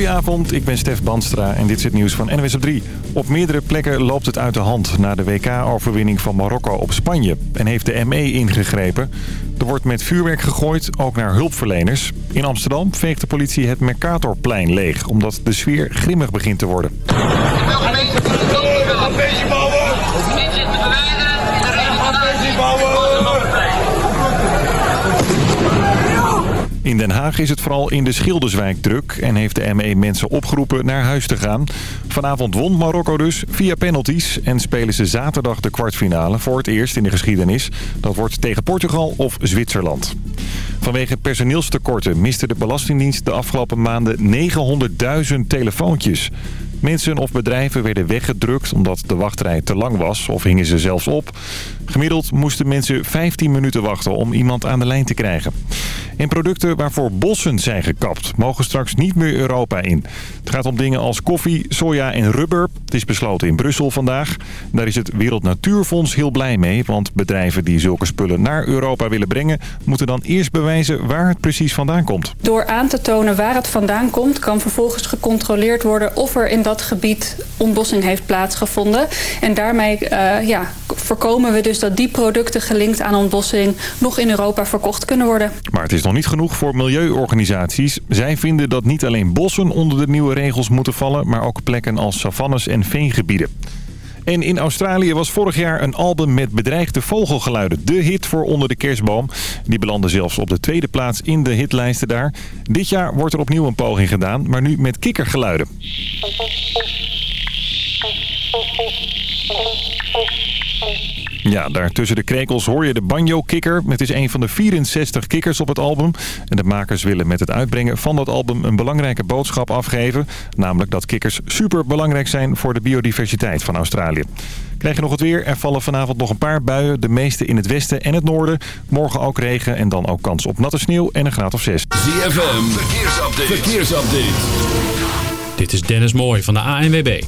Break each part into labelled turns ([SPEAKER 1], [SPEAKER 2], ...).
[SPEAKER 1] Goedenavond, ik ben Stef Banstra en dit is het nieuws van NWS op 3. Op meerdere plekken loopt het uit de hand na de WK-overwinning van Marokko op Spanje. En heeft de ME ingegrepen. Er wordt met vuurwerk gegooid, ook naar hulpverleners. In Amsterdam veegt de politie het Mercatorplein leeg, omdat de sfeer grimmig begint te worden. In Den Haag is het vooral in de Schilderswijk druk en heeft de ME mensen opgeroepen naar huis te gaan. Vanavond won Marokko dus via penalties en spelen ze zaterdag de kwartfinale voor het eerst in de geschiedenis. Dat wordt tegen Portugal of Zwitserland. Vanwege personeelstekorten miste de Belastingdienst de afgelopen maanden 900.000 telefoontjes. Mensen of bedrijven werden weggedrukt omdat de wachtrij te lang was of hingen ze zelfs op. Gemiddeld moesten mensen 15 minuten wachten om iemand aan de lijn te krijgen. En producten waarvoor bossen zijn gekapt mogen straks niet meer Europa in. Het gaat om dingen als koffie, soja en rubber. Het is besloten in Brussel vandaag. Daar is het Wereld Natuurfonds heel blij mee. Want bedrijven die zulke spullen naar Europa willen brengen... moeten dan eerst bewijzen waar het precies vandaan komt.
[SPEAKER 2] Door aan te tonen waar het vandaan komt... kan vervolgens gecontroleerd worden of er in dat gebied ontbossing heeft plaatsgevonden. En daarmee uh, ja, voorkomen we dus dat die producten gelinkt aan ontbossing... nog in Europa verkocht kunnen worden.
[SPEAKER 1] Maar het is nog niet genoeg voor milieuorganisaties. Zij vinden dat niet alleen bossen onder de nieuwe regels moeten vallen... maar ook plekken als savannes en veengebieden. En in Australië was vorig jaar een album met bedreigde vogelgeluiden. De hit voor Onder de Kerstboom. Die belandde zelfs op de tweede plaats in de hitlijsten daar. Dit jaar wordt er opnieuw een poging gedaan, maar nu met kikkergeluiden. Ja, daar tussen de krekels hoor je de banjo-kikker. Het is een van de 64 kikkers op het album. En de makers willen met het uitbrengen van dat album een belangrijke boodschap afgeven. Namelijk dat kikkers super belangrijk zijn voor de biodiversiteit van Australië. Krijg je nog het weer? Er vallen vanavond nog een paar buien. De meeste in het westen en het noorden. Morgen ook regen en dan ook kans op natte sneeuw en een graad of 6.
[SPEAKER 3] ZFM, verkeersupdate. verkeersupdate.
[SPEAKER 4] Dit is Dennis Mooij van de ANWB.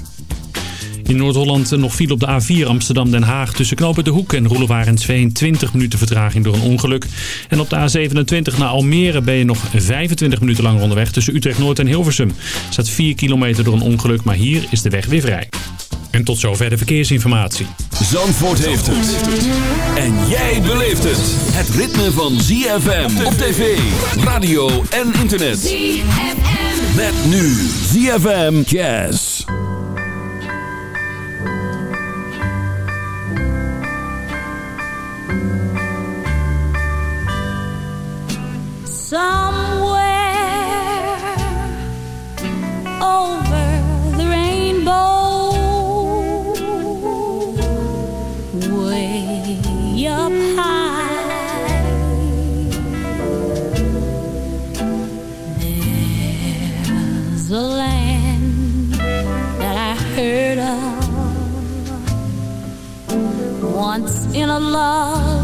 [SPEAKER 4] In Noord-Holland nog viel op de A4 Amsterdam-Den Haag tussen Knopen de Hoek en Roelevarensveen 20 minuten vertraging door een ongeluk. En op de A27 naar Almere ben je nog 25 minuten langer onderweg tussen Utrecht-Noord en Hilversum. Er staat 4 kilometer door een ongeluk, maar hier is de weg weer vrij. En tot zover de verkeersinformatie.
[SPEAKER 3] Zandvoort heeft het. En jij beleeft het. Het ritme van ZFM op tv, radio en internet. ZFM. Met nu ZFM Jazz.
[SPEAKER 5] somewhere once in a lullaby.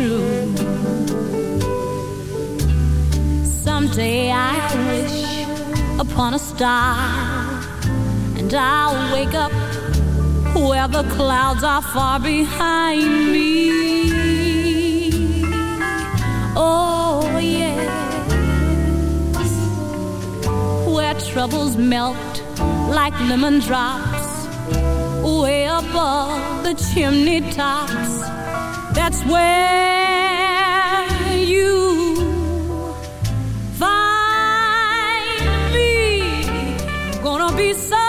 [SPEAKER 5] True. Someday I wish upon a star, and I'll wake up where the clouds are far behind me. Oh, yes, where troubles melt like lemon drops, way above the chimney tops that's where you find me. Gonna be so.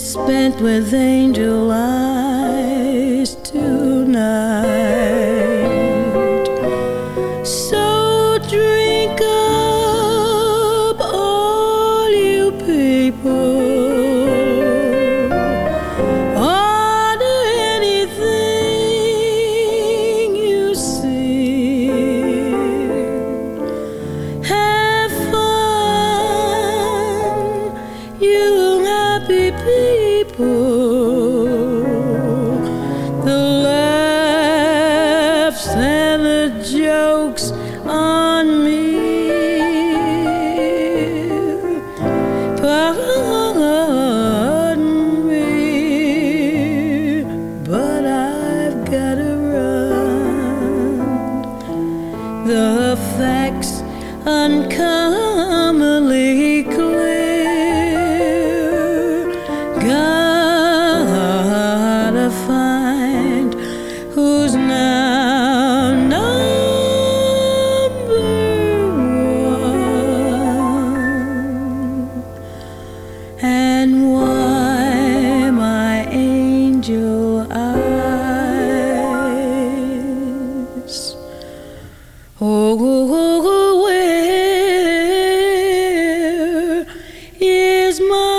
[SPEAKER 6] Misspent with angel eyes
[SPEAKER 7] is mine.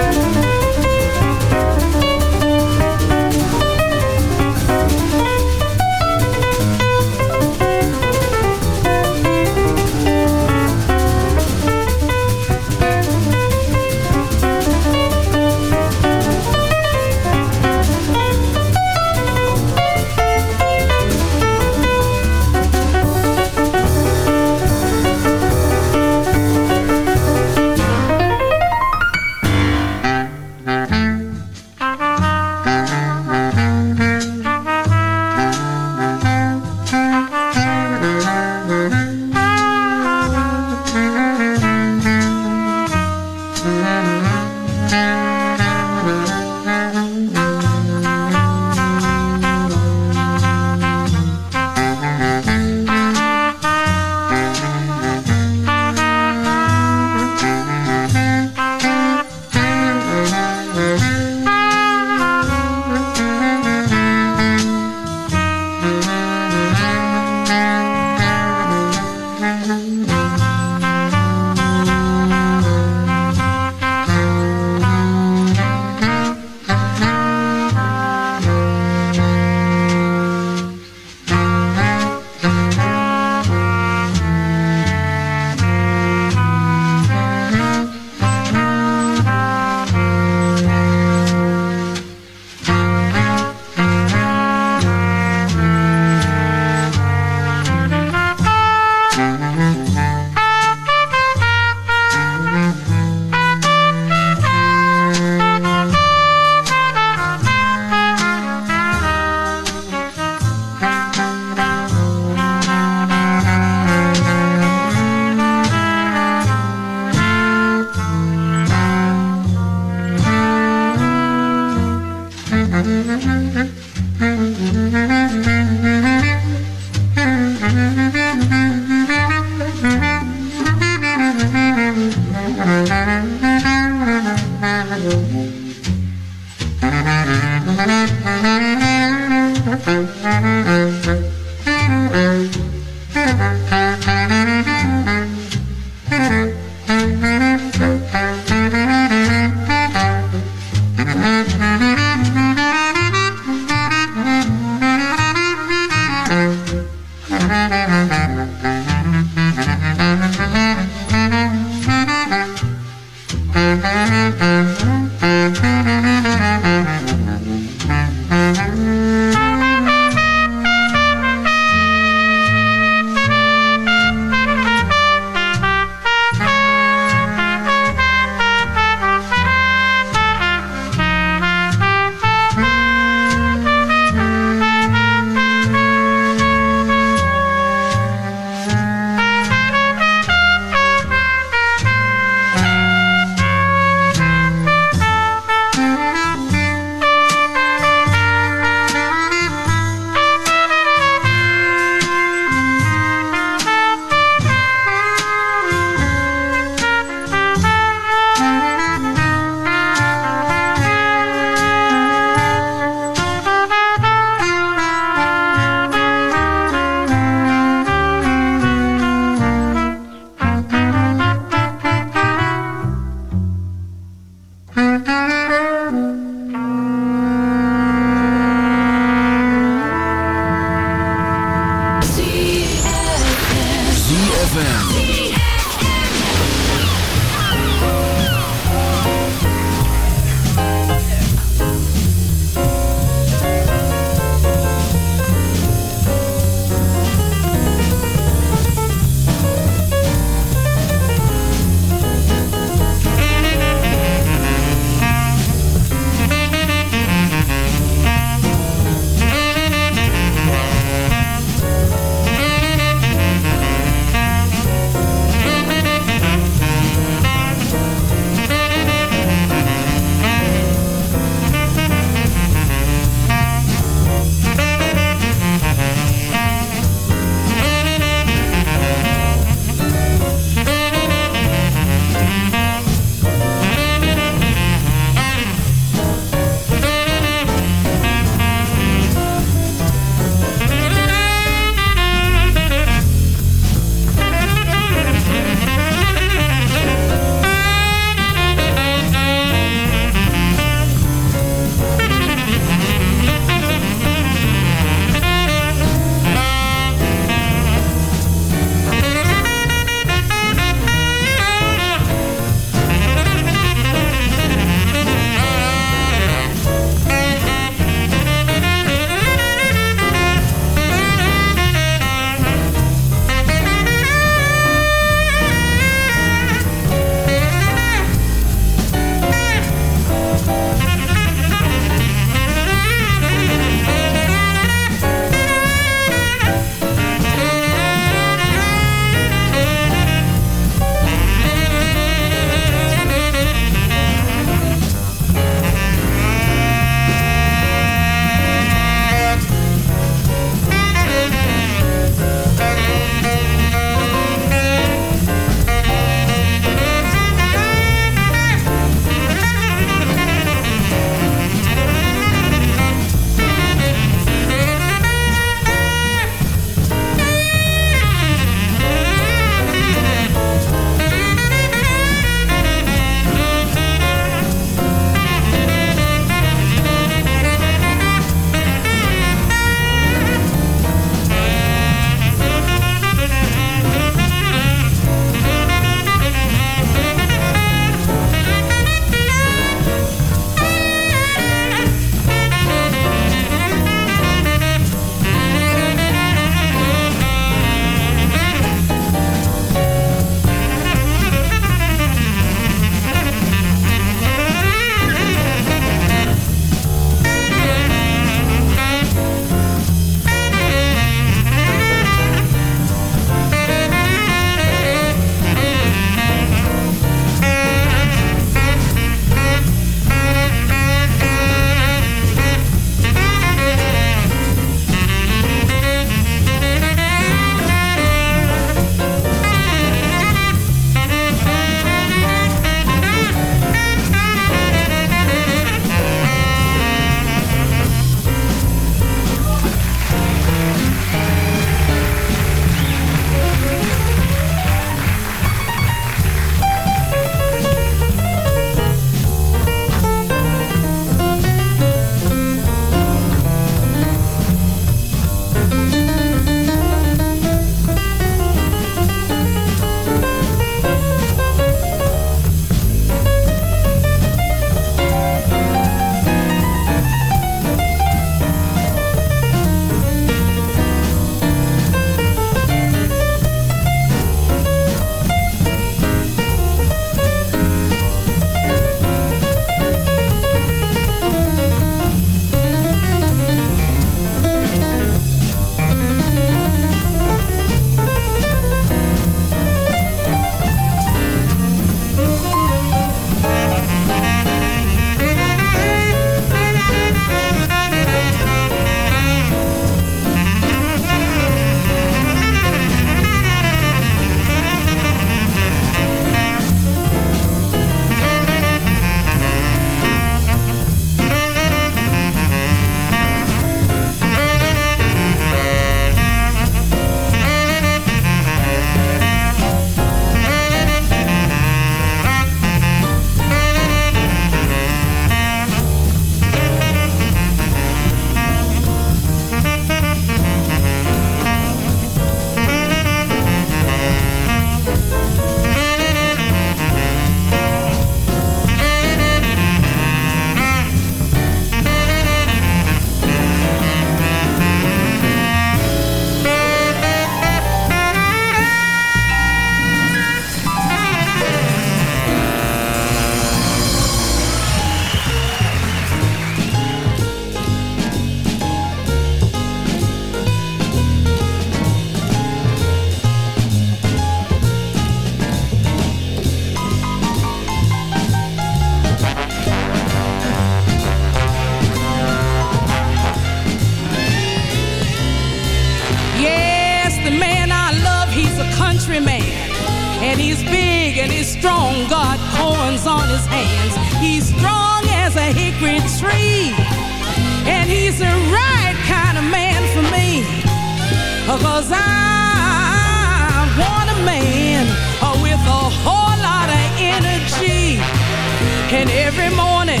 [SPEAKER 7] And every morning,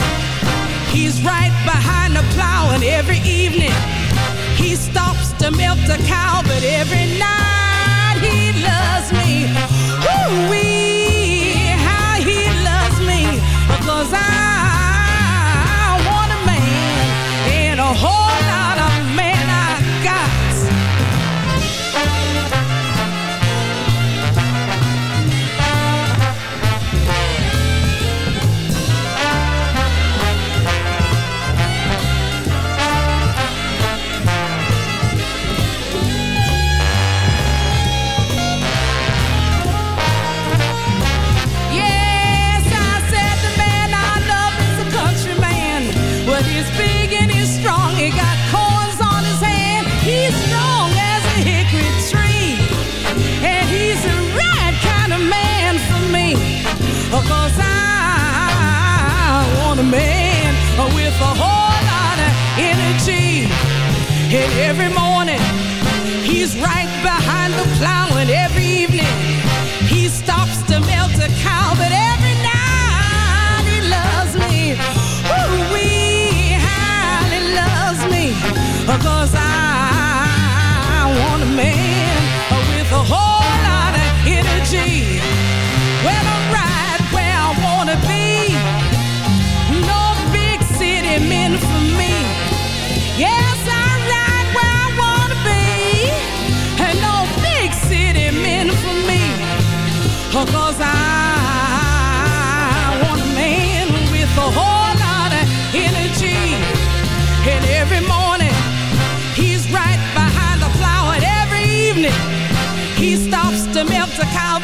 [SPEAKER 7] he's right behind the plow. And every evening, he stops to milk the cow. But every a cow.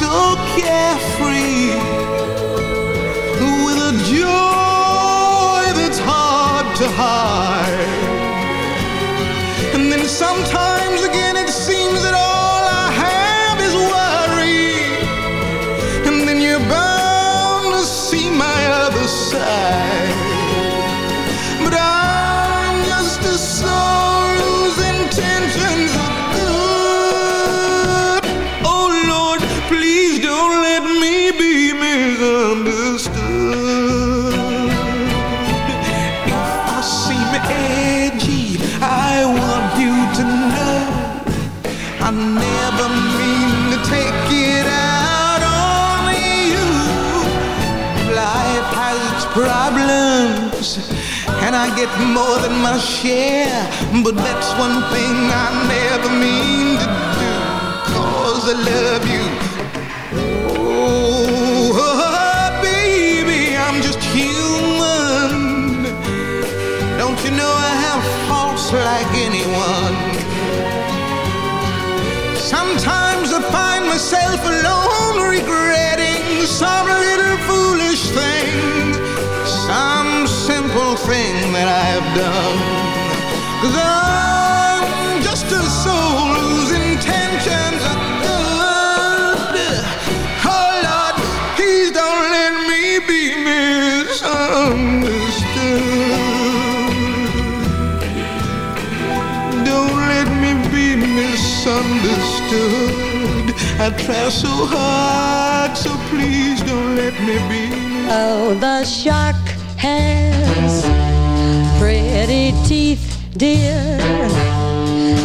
[SPEAKER 8] to get more than my share. But that's one thing I never mean to do, cause I love you. Oh, baby, I'm just human. Don't you know I have faults like anyone? Sometimes I find myself alone regretting some little that I've done. Cause I'm just a soul whose intentions are good. Oh Lord, please don't let me be misunderstood. Don't let me be misunderstood. I try so hard, so please don't let me be.
[SPEAKER 9] Oh, the shark has pretty teeth, dear,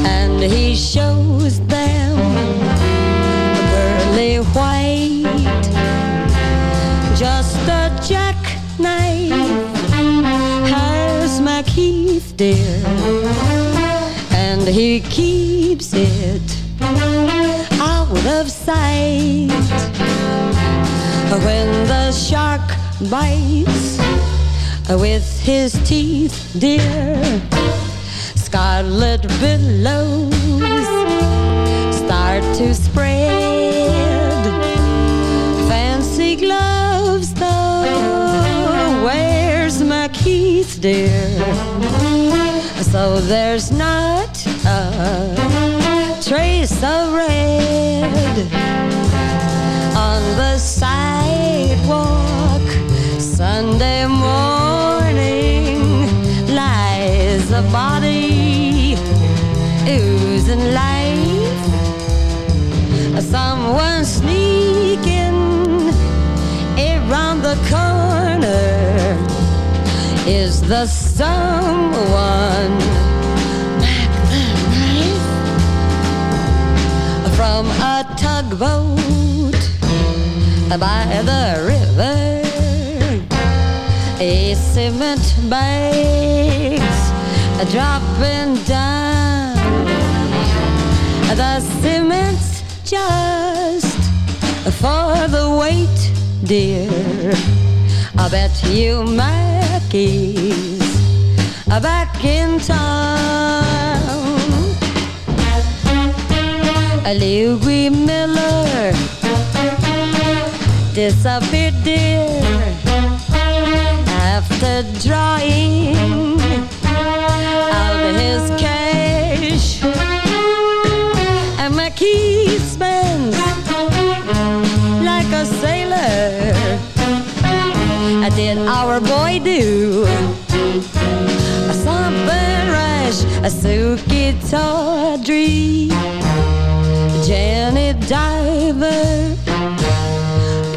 [SPEAKER 9] and he shows them pearly white. Just a jackknife has MacHeath, dear, and he keeps it out of sight. When the shark bites with his teeth, dear, scarlet billows start to spread. Fancy gloves, though, where's MacHeath, dear? So there's not a trace of red on the sidewalk. Sunday morning a body oozing life. Someone sneaking around the corner. Is the someone Mack the Knife from a tugboat by the river? A cement bags dropping down. The cement's just for the weight, dear. I bet you Mackey's back in town. Louis Miller disappeared, dear, after drawing out his cash. And McKee spends like a sailor. I did our boy do something rash? A Sukey Tawdry, Janet Diver,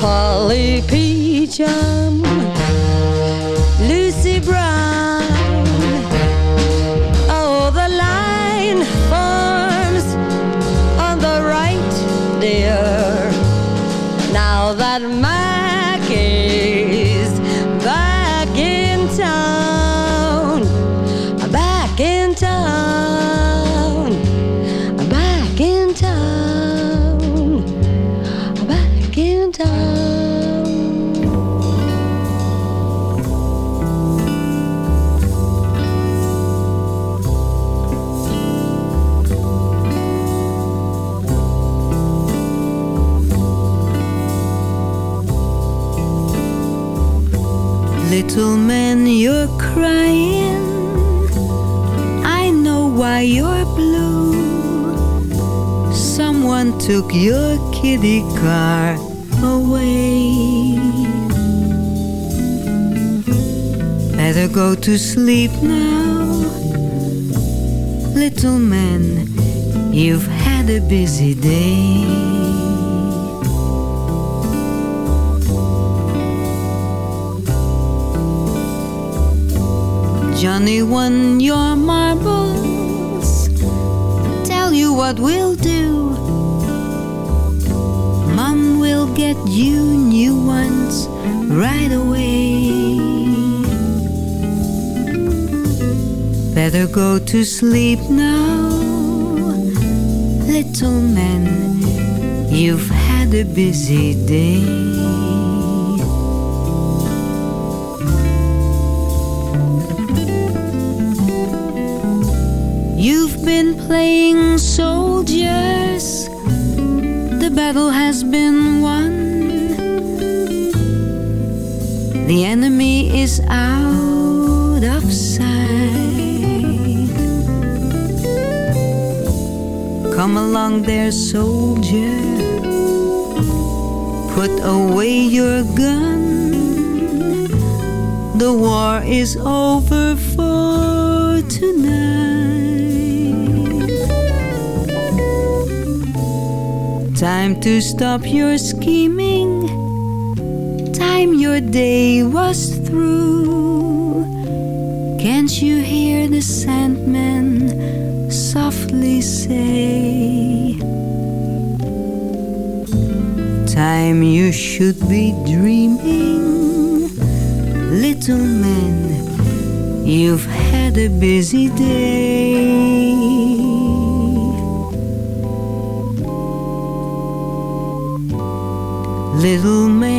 [SPEAKER 9] Polly Peachum,
[SPEAKER 6] crying. I know why you're blue. Someone took your kitty car away. Better go to sleep now. Little man, you've had a busy day. Johnny won your marbles. Tell you what we'll do. Mom will get you new ones right away.
[SPEAKER 10] Better go to sleep now, little man. You've had a busy day. Playing soldiers. The battle has been won. The enemy is out of sight. Come along there, soldier. Put away your gun. The war is over for tonight. Time to stop your scheming. Time your day was through. Can't you hear the Sandman softly say? Time you should be dreaming, little man. You've had a busy day. Little man,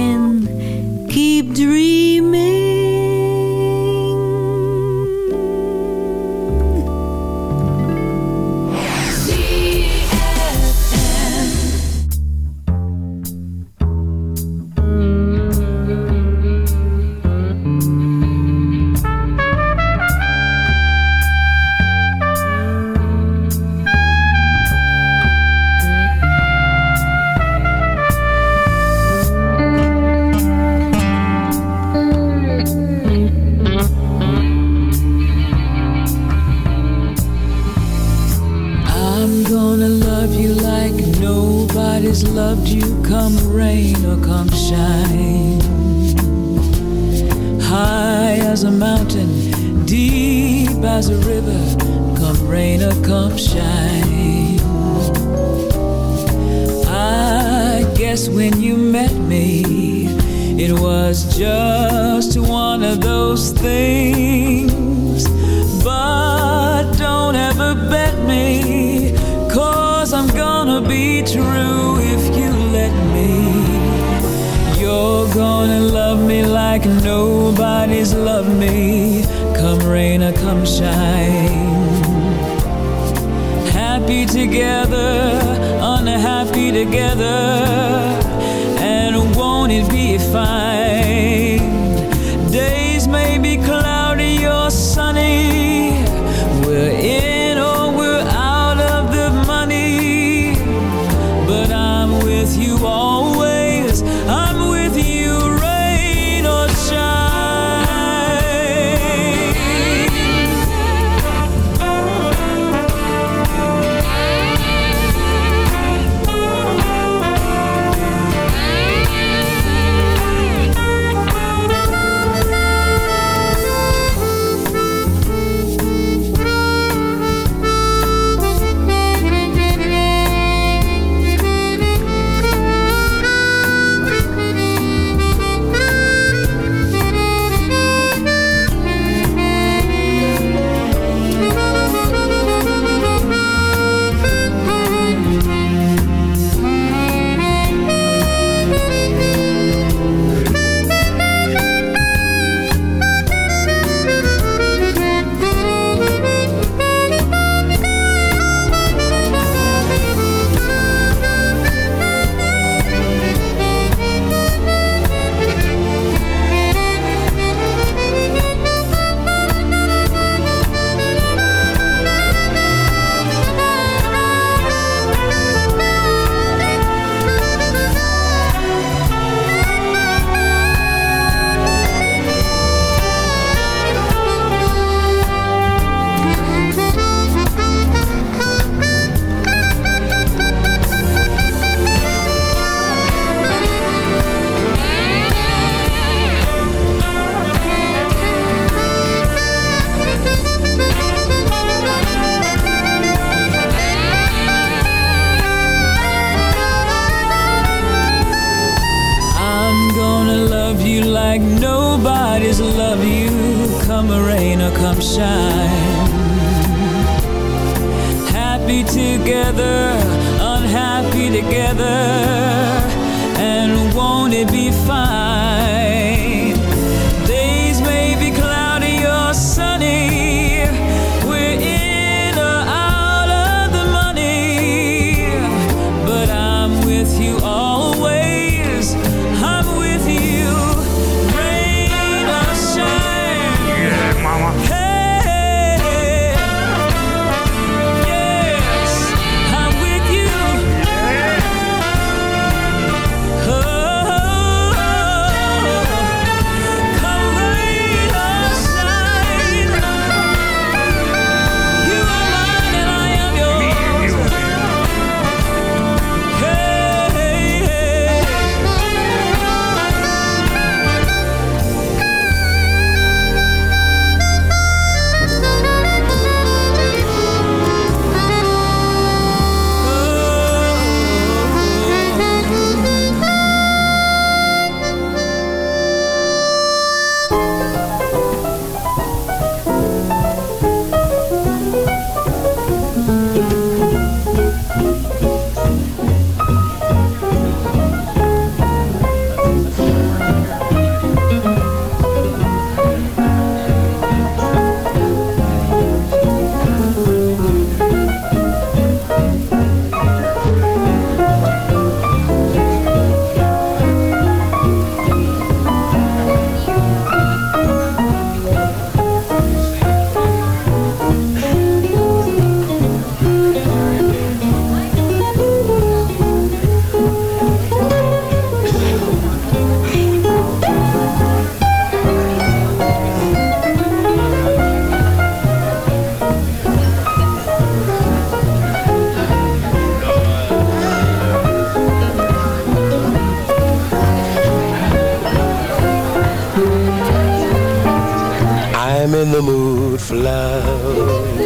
[SPEAKER 11] in the
[SPEAKER 12] mood for love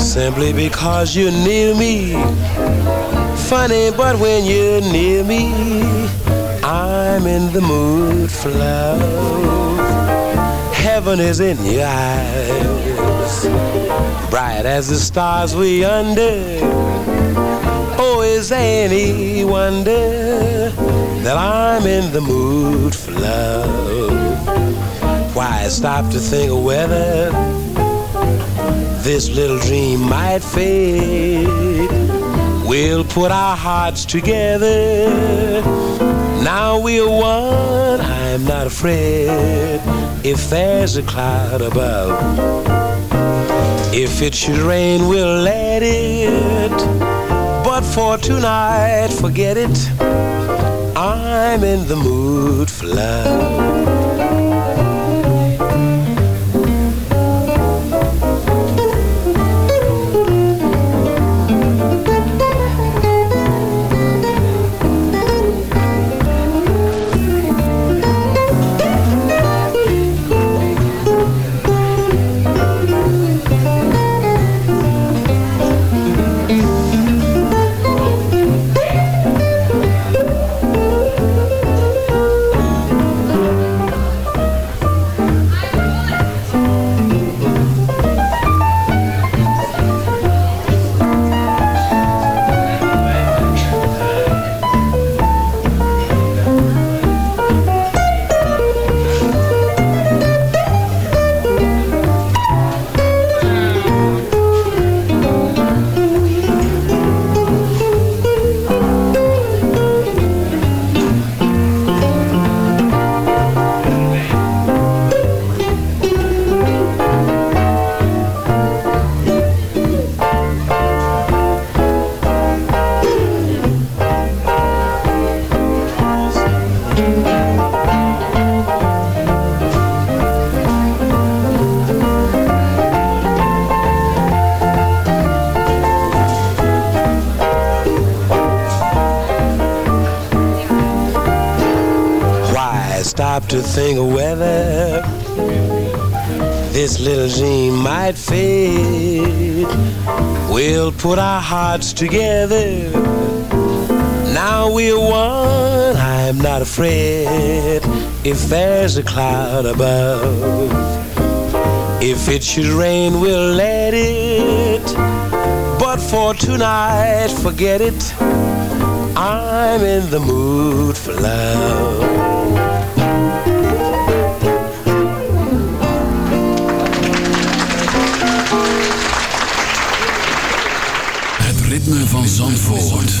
[SPEAKER 12] simply because you're near me. Funny, but when you're near me, I'm in the mood for love. Heaven is in your eyes, bright as the stars we under. Oh, is any wonder that I'm in the mood for love? Why stop to think of whether this little dream might fade? We'll put our hearts together. Now we're one. I'm not afraid if there's a cloud above. If it should rain, we'll let it. But for tonight, forget it. I'm in the mood for love. Together. Now we're one. I'm not afraid if there's a cloud above. If it should rain, we'll let it. But for tonight, forget it. I'm in the mood for love.
[SPEAKER 3] Zandvoort.